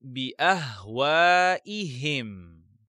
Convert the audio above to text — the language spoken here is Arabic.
بأهوائهم